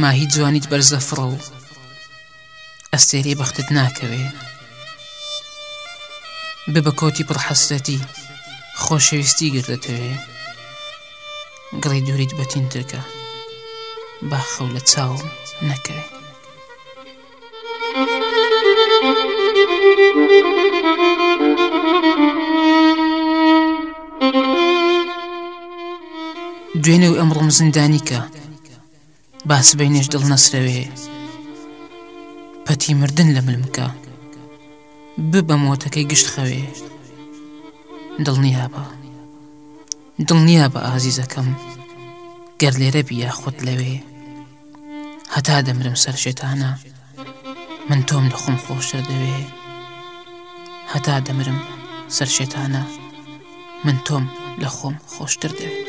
ماهی جوانیت بەرزە فڕە و ئەستێرەی بەختت ناکەوێ ببە کۆتی پڕ حەسرەتی خۆشەویستی گەر دەتەوێ گڕی دووریت بەتین ترکە با خەو لە چاوم نەکەوێ دوێنێ و ئەمڕۆم زیندانیکە باسبینێش دڵ نەسرەوێ پەتی مردن لە ملمکە ببە مۆتەکەی گشت خەوێ دڵنیابە دڵنیا بە ئازیزەکەم گەر لێرە بی یاخود لەوێ هەتا دەمرم سەر شێتانە من تۆم لە خۆم خۆشتر دەوێ هەتا دەمرم سەر شێتانە من تۆم لە خۆم خۆشتر دەوێ